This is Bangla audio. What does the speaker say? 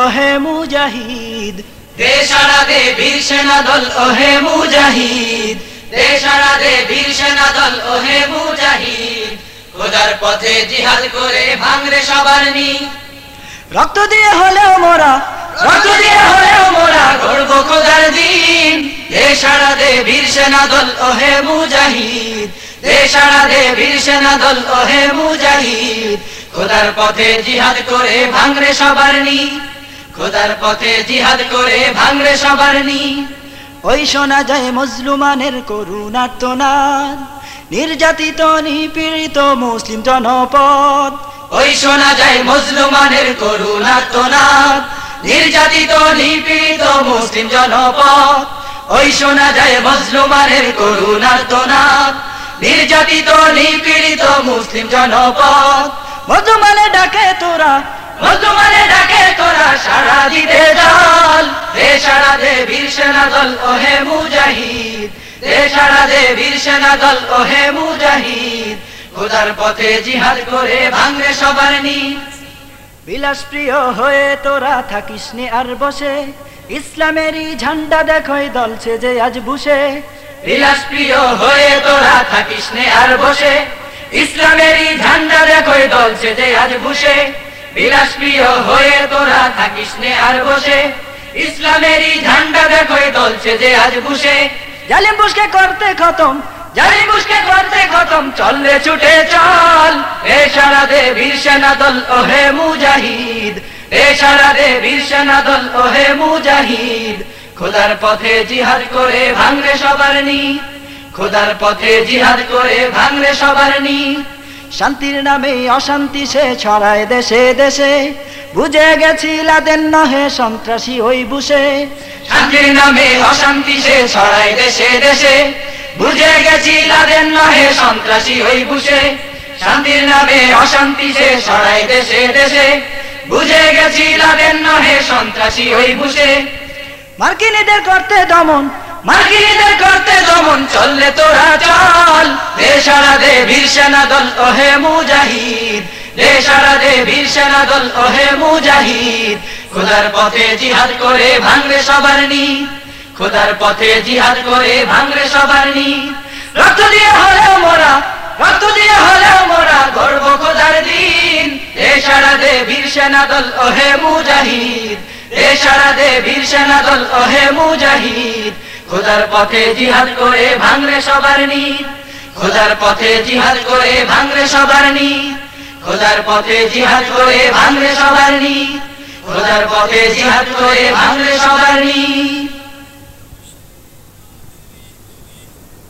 ওহে মুজাহিদ। দেশারা দে বীর সেনা দল ওহে মুজাহিদ। দেশারা দে বীর সেনা দল ওহে মুজাহিদ। খোদার পথে জিহাদ করে ভাঙরে সবার নি রক্ত দিয়ে হলেও মোরা রক্ত দিয়ে হলেও মোরা গর্ব খোদার দিন। দেশারা দে বীর সেনা দল ওহে মুজাহিদ। দেশারা দে বীর সেনা দল ওহে মুজাহিদ। খোদার পথে জিহাদ করে ভাঙরে সবার নি খোদার পথে জিহাদ করে ভাঙরে সবার নি ওই শোনা যায় মজলুমানের করুণার্তনাদ। নির্যাতিত, নিপীড়িত মুসলিম জনপদ। ওই শোনা যায় মজলুমানের করুণা তোনাদ নির্যাতিত, নিপীড়িত মুসলিম জনপদ। ওই শোনা যায় মজলুমানের করুণা তোনাদ নির্যাতিত, নিপীড়িত মুসলিম জনপদ। মজুমানে ডাকে তোরা। মজলুমানে দে বীর সেনা দল, ওহে মুজাহিদ। দে সারা দে বীর সেনা দল, ওহে মুজাহিদ। খোদার পথে জিহাদ করে ভাঙরে সবার বিলাস প্রিয় হয়ে তোরা থাকিস নে আর বসে। ইসলামেরই ঝান্ডা দেখোই দলছে যে আজ বুসে বিলাস প্রিয় হয়ে তোরা থাকিস নে আর বসে। ইসলামেরই ঝান্ডা দেখোই দলছে যে আজ বুসে বিলাস প্রিয় হয়ে তোরা থাকিস নে আর বসে। ইসলামেরই ঝান্ডা দেখোই দলছে যে আজ বুসে। জালিম বুসকে করতে খতম দে দে খোদার পথে জিহাদ করে ভাঙরে সবার নি খোদার পথে জিহাদ করে ভাঙরে সবার নি শান্তির নামে অশান্তি সে ছড়ায় দেশে দেশে। বুঝে গেছি লাদেন নহে সন্ত্রাসী ওই বুসে শান্তির নামে অশান্তি সে ছড়াই দেশে দেশে। বুঝে গেছি লাদেন নহে সন্ত্রাসী হই বুসে শান্তির নামে অশান্তি সে ছড়াই দেশে দেশে। বুঝে গেছি লাদেন নহে সন্ত্রাসী হই বুসে মার্কিনীদের করতে দমন, মার্কিনীদের করতে দমন চললে তোরা চল? দে সারা দে বীর সেনা দল, ওহে মুজাহিদ। দে সারা দে বীর সেনা দল, ওহে মুজাহিদ। খোদার পথে জিহাদ করে ভাঙরে সবার নি খোদার পথে জিহাদ করে ভাঙরে সবার নি রক্ত দিয়ে হলেও মোরা, রক্ত দিয়ে হলেও মোরা, গর্ব খোদার দিন। দে সারা দে বীর সেনা দল, ওহে মুজাহিদ। দে সারা দে বীর সেনা দল, ওহে মুজাহিদ। খোদার পথে জিহাদ করে ভাঙরে সবার নি খোদার পথে জিহাদ করে ভাঙরে সবার নি খোদার পথে জিহাদ করে ভাঙরে সবার নি খোদার পথে জিহাদ করে ভাঙরে সবার নি